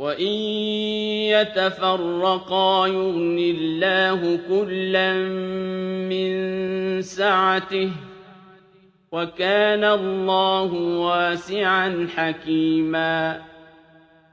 وَإِن يَتَفَرَّقَا يُغْنِ اللَّهُ كُلًّا مِّن سَعَتِهِ ۚ وَكَانَ اللَّهُ وَاسِعًا حَكِيمًا